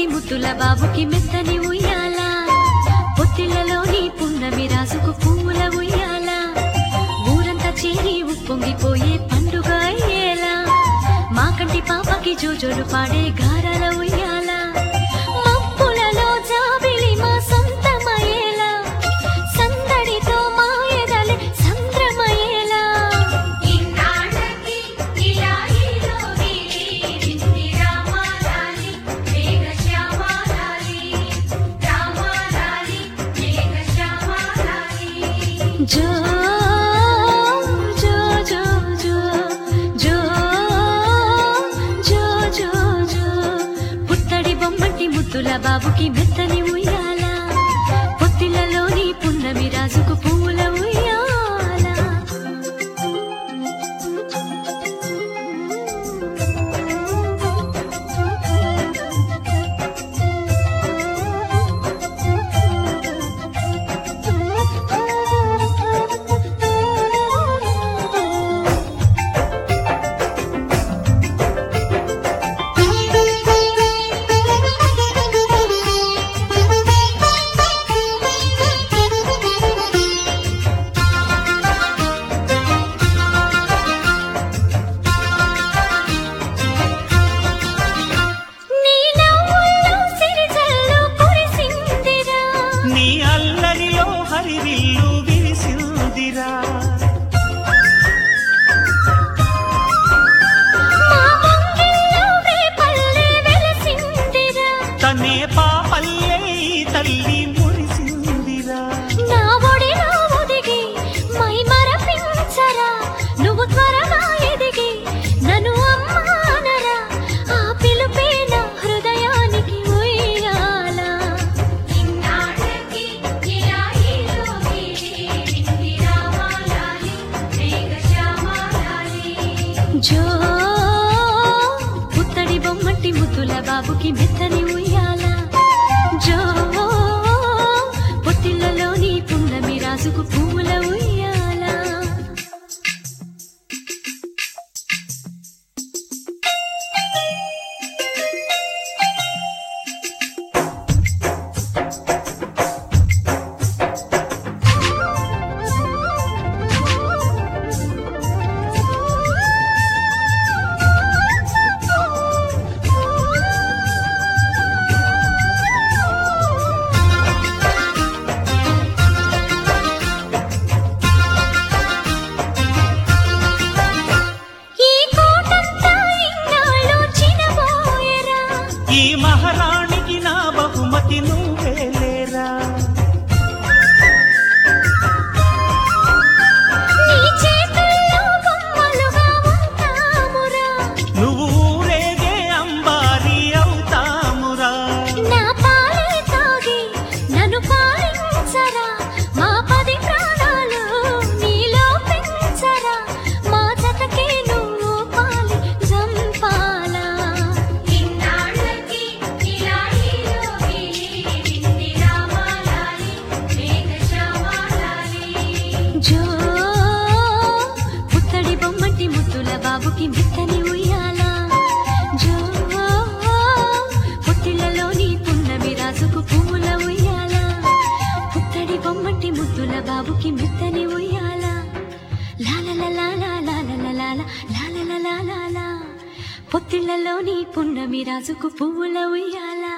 పొట్టి ముద్దుల బాబుకి మెత్తని ఉయ్యాలా. పొత్తిళ్ళలోని పున్నమి రాసుకు పువ్వుల ఉయ్యాలా. ఊరంతా చేరి ఉప్పొంగిపోయే పండుగ అయ్యేలా. మా కంటి పాపకి జోజోలు పాడే గారాల ఉయ్యాలా బాబుకి మెత్తని ఉయ్యాలా. పొత్తిలలోని పుండమి రాజుకు పూ కొంచెం పుత్తడి బొమ్మటి ముతుల బాబుకి మెత్తని బాబుకి మెత్తని లాల పొత్తిళ్ళలోని పున్నమి రాజుకు పువ్వుల ఉయ్యాలా